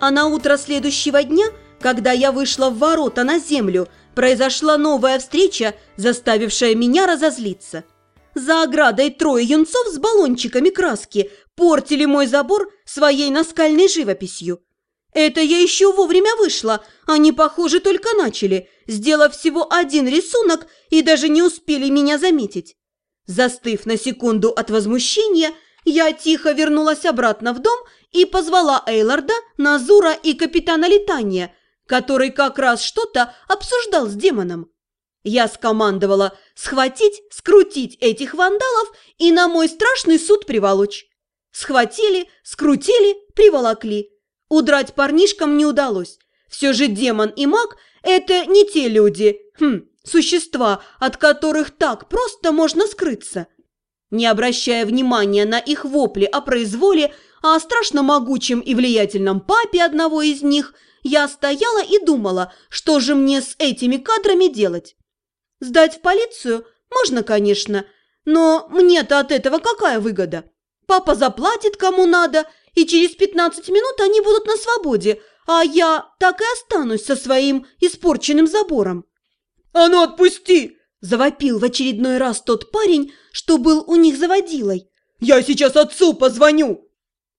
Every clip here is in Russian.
А на утро следующего дня, когда я вышла в ворота на землю, произошла новая встреча, заставившая меня разозлиться. За оградой трое юнцов с баллончиками краски портили мой забор своей наскальной живописью. Это я еще вовремя вышла, они, похоже, только начали, сделав всего один рисунок и даже не успели меня заметить. Застыв на секунду от возмущения, я тихо вернулась обратно в дом и позвала Эйларда, Назура и капитана летания, который как раз что-то обсуждал с демоном. Я скомандовала схватить, скрутить этих вандалов и на мой страшный суд приволочь. Схватили, скрутили, приволокли. Удрать парнишкам не удалось. Все же демон и маг – это не те люди, хм, существа, от которых так просто можно скрыться. Не обращая внимания на их вопли о произволе, а о страшно могучем и влиятельном папе одного из них, я стояла и думала, что же мне с этими кадрами делать. Сдать в полицию можно, конечно, но мне-то от этого какая выгода? Папа заплатит кому надо, и через 15 минут они будут на свободе, а я так и останусь со своим испорченным забором. «А ну отпусти!» – завопил в очередной раз тот парень, что был у них заводилой. «Я сейчас отцу позвоню!»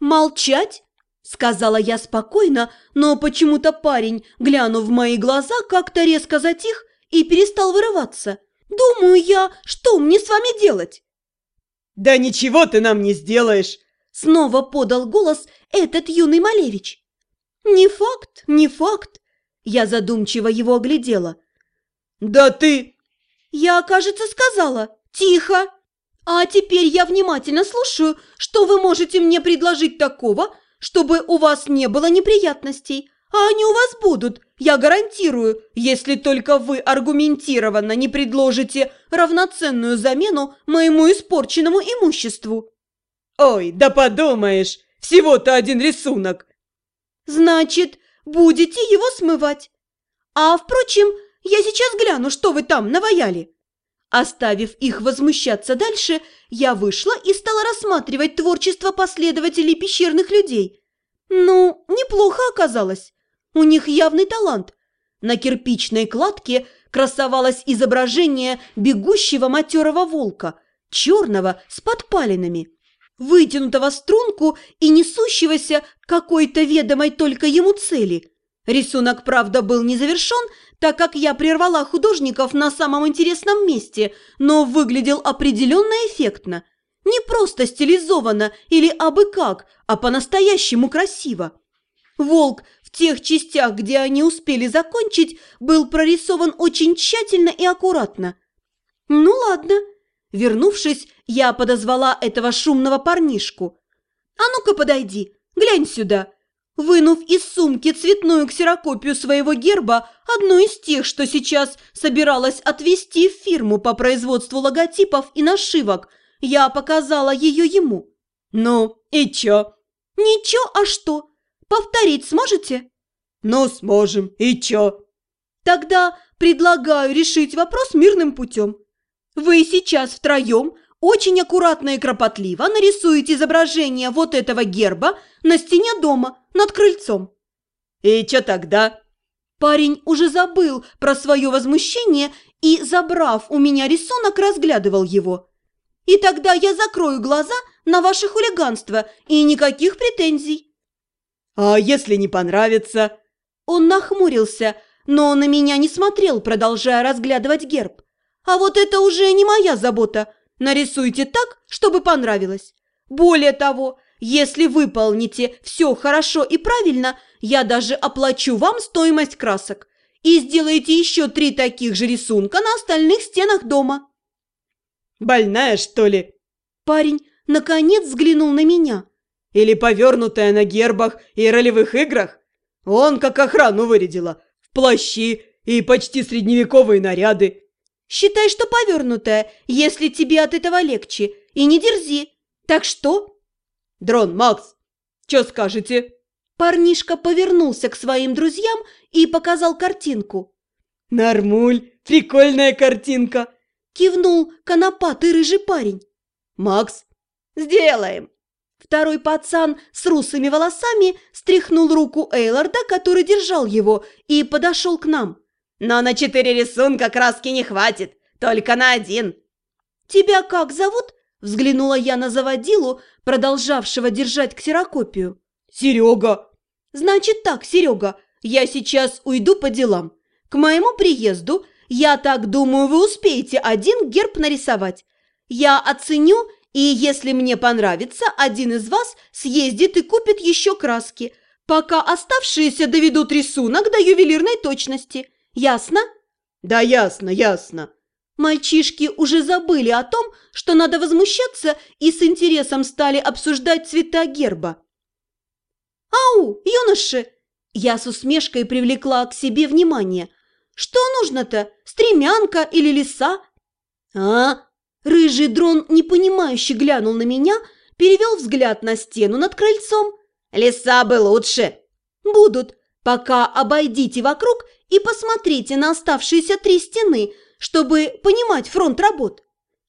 «Молчать?» – сказала я спокойно, но почему-то парень, глянув в мои глаза, как-то резко затих и перестал вырываться. «Думаю я, что мне с вами делать?» «Да ничего ты нам не сделаешь!» – снова подал голос этот юный Малевич. «Не факт, не факт!» – я задумчиво его оглядела. «Да ты...» «Я, кажется, сказала. Тихо!» А теперь я внимательно слушаю, что вы можете мне предложить такого, чтобы у вас не было неприятностей. А они у вас будут, я гарантирую, если только вы аргументированно не предложите равноценную замену моему испорченному имуществу. Ой, да подумаешь, всего-то один рисунок. Значит, будете его смывать. А, впрочем, я сейчас гляну, что вы там наваяли. Оставив их возмущаться дальше, я вышла и стала рассматривать творчество последователей пещерных людей. Ну, неплохо оказалось. У них явный талант. На кирпичной кладке красовалось изображение бегущего матерого волка, черного с подпалинами, вытянутого струнку и несущегося какой-то ведомой только ему цели. Рисунок, правда, был не завершен, так как я прервала художников на самом интересном месте, но выглядел определенно эффектно. Не просто стилизованно или абы как, а по-настоящему красиво. Волк в тех частях, где они успели закончить, был прорисован очень тщательно и аккуратно. Ну ладно. Вернувшись, я подозвала этого шумного парнишку. «А ну-ка подойди, глянь сюда!» Вынув из сумки цветную ксерокопию своего герба, одну из тех, что сейчас собиралась отвезти в фирму по производству логотипов и нашивок, я показала ее ему. «Ну, и чё?» «Ничего, а что? Повторить сможете?» «Ну, сможем. И чё?» «Тогда предлагаю решить вопрос мирным путем. Вы сейчас втроем очень аккуратно и кропотливо нарисуете изображение вот этого герба на стене дома над крыльцом. И что тогда? Парень уже забыл про свое возмущение и, забрав у меня рисунок, разглядывал его. И тогда я закрою глаза на ваше хулиганство и никаких претензий. А если не понравится? Он нахмурился, но на меня не смотрел, продолжая разглядывать герб. А вот это уже не моя забота – Нарисуйте так, чтобы понравилось. Более того, если выполните все хорошо и правильно, я даже оплачу вам стоимость красок. И сделайте еще три таких же рисунка на остальных стенах дома. Больная, что ли? Парень наконец взглянул на меня. Или повернутая на гербах и ролевых играх? Он как охрану вырядила, в плащи и почти средневековые наряды. Считай, что повернутая, если тебе от этого легче, и не дерзи. Так что?» «Дрон, Макс, что скажете?» Парнишка повернулся к своим друзьям и показал картинку. «Нормуль, прикольная картинка!» Кивнул конопатый рыжий парень. «Макс?» «Сделаем!» Второй пацан с русыми волосами стряхнул руку Эйларда, который держал его, и подошел к нам. «Но на четыре рисунка краски не хватит, только на один». «Тебя как зовут?» – взглянула я на заводилу, продолжавшего держать ксерокопию. «Серега!» «Значит так, Серега, я сейчас уйду по делам. К моему приезду, я так думаю, вы успеете один герб нарисовать. Я оценю и если мне понравится, один из вас съездит и купит еще краски, пока оставшиеся доведут рисунок до ювелирной точности. Ясно? Да ясно, ясно. Мальчишки уже забыли о том, что надо возмущаться, и с интересом стали обсуждать цвета герба. «Ау, юноши!» Я с усмешкой привлекла к себе внимание. «Что нужно-то? Стремянка или лиса?» «А, Рыжий дрон непонимающе глянул на меня, перевел взгляд на стену над крыльцом. «Леса бы лучше!» «Будут, пока обойдите вокруг и посмотрите на оставшиеся три стены, чтобы понимать фронт работ».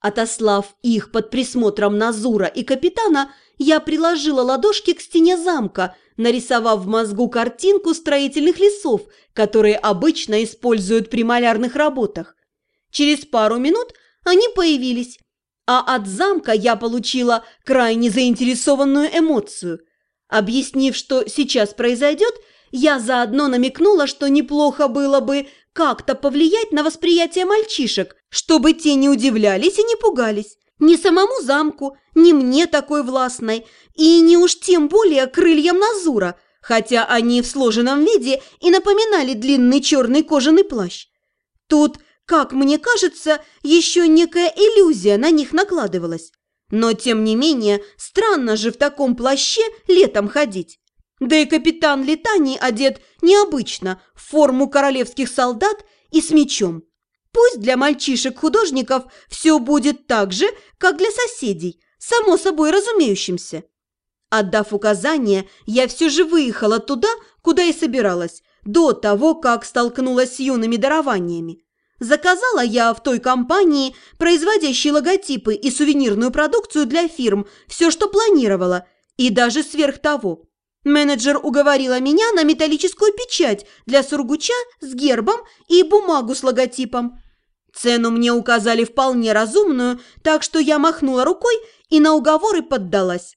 Отослав их под присмотром Назура и капитана, я приложила ладошки к стене замка, нарисовав в мозгу картинку строительных лесов, которые обычно используют при малярных работах. Через пару минут они появились, а от замка я получила крайне заинтересованную эмоцию. Объяснив, что сейчас произойдет, я заодно намекнула, что неплохо было бы как-то повлиять на восприятие мальчишек, чтобы те не удивлялись и не пугались. Ни самому замку, ни мне такой властной, и не уж тем более крыльям Назура, хотя они в сложенном виде и напоминали длинный черный кожаный плащ. Тут как мне кажется, еще некая иллюзия на них накладывалась. Но, тем не менее, странно же в таком плаще летом ходить. Да и капитан Летаний одет необычно, в форму королевских солдат и с мечом. Пусть для мальчишек-художников все будет так же, как для соседей, само собой разумеющимся. Отдав указание, я все же выехала туда, куда и собиралась, до того, как столкнулась с юными дарованиями. Заказала я в той компании, производящей логотипы и сувенирную продукцию для фирм, все, что планировала, и даже сверх того. Менеджер уговорила меня на металлическую печать для сургуча с гербом и бумагу с логотипом. Цену мне указали вполне разумную, так что я махнула рукой и на уговоры поддалась.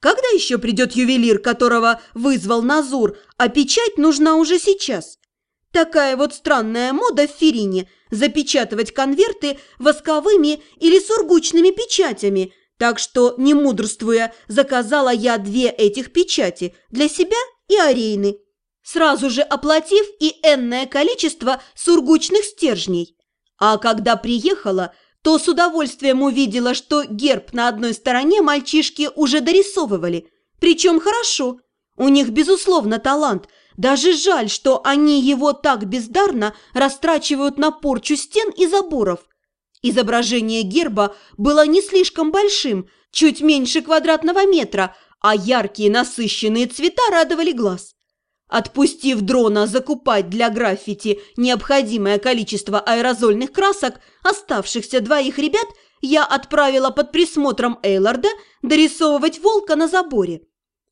Когда еще придет ювелир, которого вызвал Назур, а печать нужна уже сейчас? Такая вот странная мода в Ферине – запечатывать конверты восковыми или сургучными печатями, так что, не мудрствуя, заказала я две этих печати для себя и Арейны, сразу же оплатив и энное количество сургучных стержней. А когда приехала, то с удовольствием увидела, что герб на одной стороне мальчишки уже дорисовывали, причем хорошо. У них, безусловно, талант – даже жаль, что они его так бездарно растрачивают на порчу стен и заборов. Изображение герба было не слишком большим, чуть меньше квадратного метра, а яркие насыщенные цвета радовали глаз. Отпустив дрона закупать для граффити необходимое количество аэрозольных красок, оставшихся двоих ребят я отправила под присмотром Эйларда дорисовывать волка на заборе.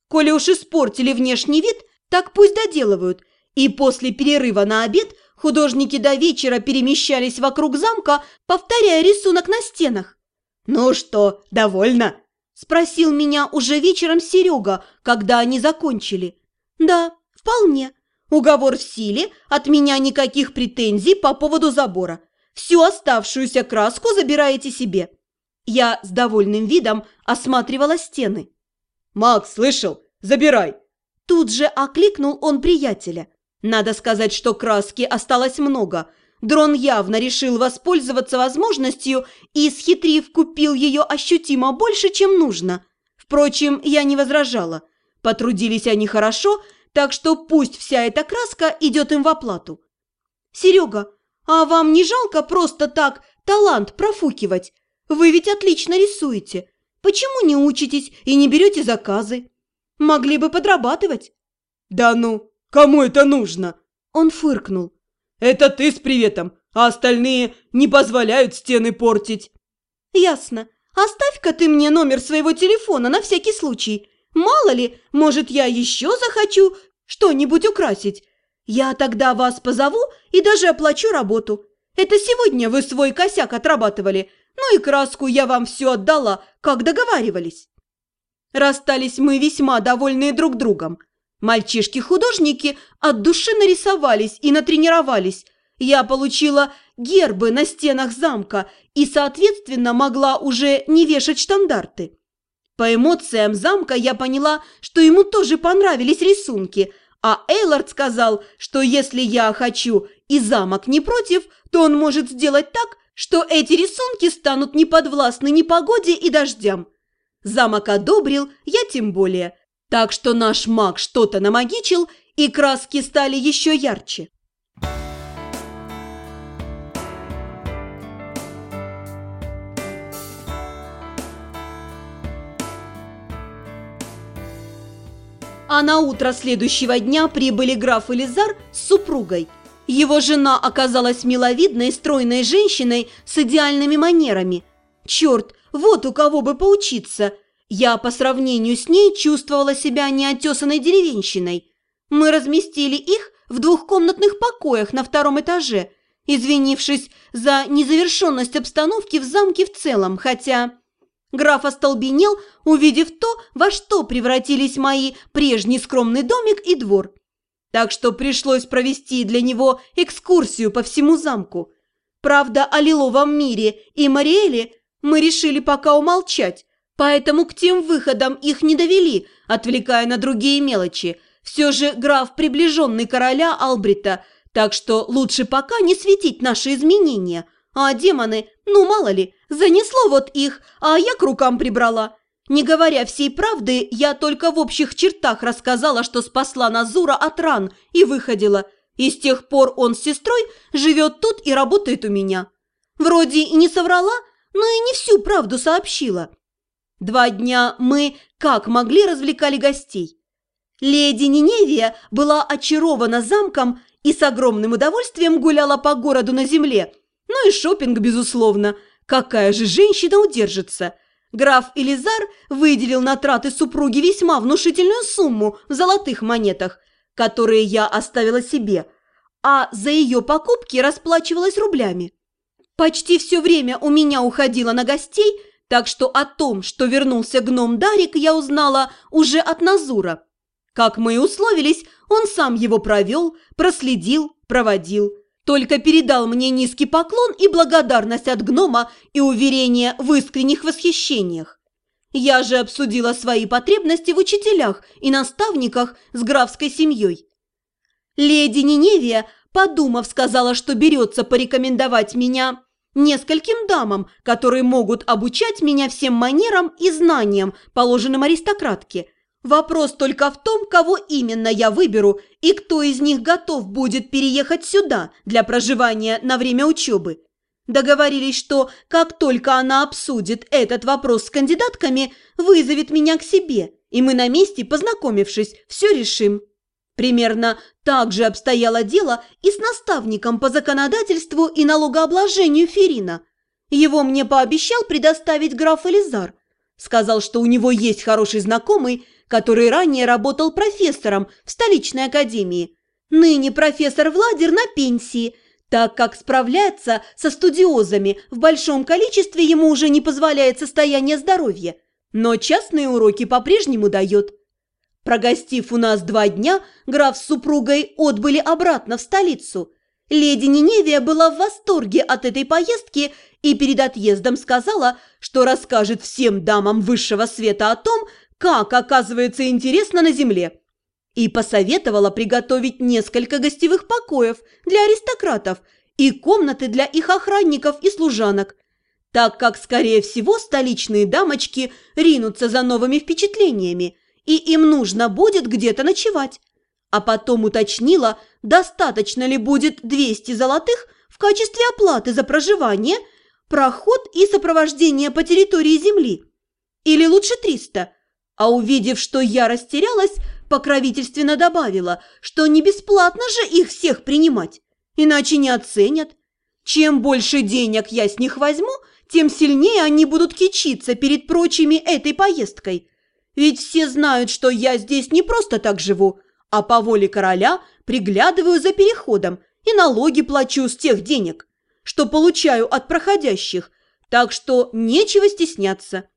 Коли уж испортили внешний вид – так пусть доделывают. И после перерыва на обед художники до вечера перемещались вокруг замка, повторяя рисунок на стенах. «Ну что, довольна?» – спросил меня уже вечером Серега, когда они закончили. «Да, вполне. Уговор в силе, от меня никаких претензий по поводу забора. Всю оставшуюся краску забираете себе». Я с довольным видом осматривала стены. «Макс, слышал? Забирай!» Тут же окликнул он приятеля. Надо сказать, что краски осталось много. Дрон явно решил воспользоваться возможностью и, схитрив, купил ее ощутимо больше, чем нужно. Впрочем, я не возражала. Потрудились они хорошо, так что пусть вся эта краска идет им в оплату. «Серега, а вам не жалко просто так талант профукивать? Вы ведь отлично рисуете. Почему не учитесь и не берете заказы?» Могли бы подрабатывать». «Да ну, кому это нужно?» Он фыркнул. «Это ты с приветом, а остальные не позволяют стены портить». «Ясно. Оставь-ка ты мне номер своего телефона на всякий случай. Мало ли, может, я еще захочу что-нибудь украсить. Я тогда вас позову и даже оплачу работу. Это сегодня вы свой косяк отрабатывали, ну и краску я вам все отдала, как договаривались. Расстались мы весьма довольные друг другом. Мальчишки-художники от души нарисовались и натренировались. Я получила гербы на стенах замка и, соответственно, могла уже не вешать штандарты. По эмоциям замка я поняла, что ему тоже понравились рисунки, а Эйлард сказал, что если я хочу и замок не против, то он может сделать так, что эти рисунки станут неподвластны ни погоде и дождям. Замок одобрил, я тем более. Так что наш маг что-то намагичил, и краски стали еще ярче. А на утро следующего дня прибыли граф Элизар с супругой. Его жена оказалась миловидной, стройной женщиной с идеальными манерами. Черт, вот у кого бы поучиться. Я по сравнению с ней чувствовала себя неотесанной деревенщиной. Мы разместили их в двухкомнатных покоях на втором этаже, извинившись за незавершенность обстановки в замке в целом, хотя... Граф остолбенел, увидев то, во что превратились мои прежний скромный домик и двор. Так что пришлось провести для него экскурсию по всему замку. Правда, о лиловом мире и Мариэле мы решили пока умолчать, поэтому к тем выходам их не довели, отвлекая на другие мелочи. Все же граф приближенный короля Албрита, так что лучше пока не светить наши изменения – а демоны, ну мало ли, занесло вот их, а я к рукам прибрала. Не говоря всей правды, я только в общих чертах рассказала, что спасла Назура от ран и выходила. И с тех пор он с сестрой живет тут и работает у меня. Вроде и не соврала, но и не всю правду сообщила. Два дня мы, как могли, развлекали гостей. Леди Ниневия была очарована замком и с огромным удовольствием гуляла по городу на земле – ну и шопинг, безусловно. Какая же женщина удержится? Граф Элизар выделил на траты супруги весьма внушительную сумму в золотых монетах, которые я оставила себе, а за ее покупки расплачивалась рублями. Почти все время у меня уходило на гостей, так что о том, что вернулся гном Дарик, я узнала уже от Назура. Как мы и условились, он сам его провел, проследил, проводил – только передал мне низкий поклон и благодарность от гнома и уверение в искренних восхищениях. Я же обсудила свои потребности в учителях и наставниках с графской семьей. Леди Ниневия, подумав, сказала, что берется порекомендовать меня нескольким дамам, которые могут обучать меня всем манерам и знаниям, положенным аристократке – Вопрос только в том, кого именно я выберу и кто из них готов будет переехать сюда для проживания на время учебы. Договорились, что как только она обсудит этот вопрос с кандидатками, вызовет меня к себе, и мы на месте, познакомившись, все решим. Примерно так же обстояло дело и с наставником по законодательству и налогообложению Ферина. Его мне пообещал предоставить граф Элизар. Сказал, что у него есть хороший знакомый, который ранее работал профессором в столичной академии. Ныне профессор Владер на пенсии, так как справляться со студиозами в большом количестве ему уже не позволяет состояние здоровья, но частные уроки по-прежнему дает. Прогостив у нас два дня, граф с супругой отбыли обратно в столицу. Леди Ниневия была в восторге от этой поездки и перед отъездом сказала, что расскажет всем дамам высшего света о том, как, оказывается, интересно на земле. И посоветовала приготовить несколько гостевых покоев для аристократов и комнаты для их охранников и служанок, так как, скорее всего, столичные дамочки ринутся за новыми впечатлениями, и им нужно будет где-то ночевать. А потом уточнила, достаточно ли будет 200 золотых в качестве оплаты за проживание, проход и сопровождение по территории земли. Или лучше 300 – а увидев, что я растерялась, покровительственно добавила, что не бесплатно же их всех принимать, иначе не оценят. Чем больше денег я с них возьму, тем сильнее они будут кичиться перед прочими этой поездкой. Ведь все знают, что я здесь не просто так живу, а по воле короля приглядываю за переходом и налоги плачу с тех денег, что получаю от проходящих, так что нечего стесняться.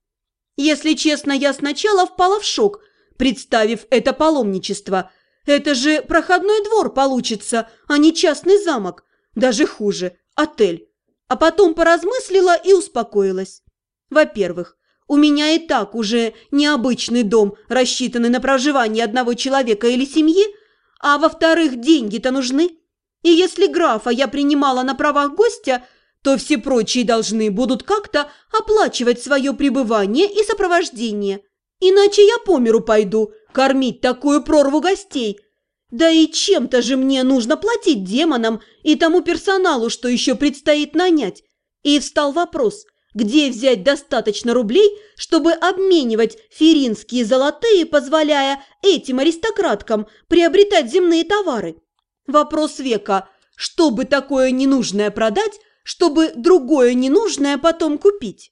Если честно, я сначала впала в шок, представив это паломничество. Это же проходной двор получится, а не частный замок. Даже хуже – отель а потом поразмыслила и успокоилась. Во-первых, у меня и так уже необычный дом, рассчитанный на проживание одного человека или семьи, а во-вторых, деньги-то нужны. И если графа я принимала на правах гостя, то все прочие должны будут как-то оплачивать свое пребывание и сопровождение. Иначе я по миру пойду кормить такую прорву гостей – да и чем-то же мне нужно платить демонам и тому персоналу, что еще предстоит нанять. И встал вопрос, где взять достаточно рублей, чтобы обменивать феринские золотые, позволяя этим аристократкам приобретать земные товары. Вопрос века, чтобы такое ненужное продать, чтобы другое ненужное потом купить.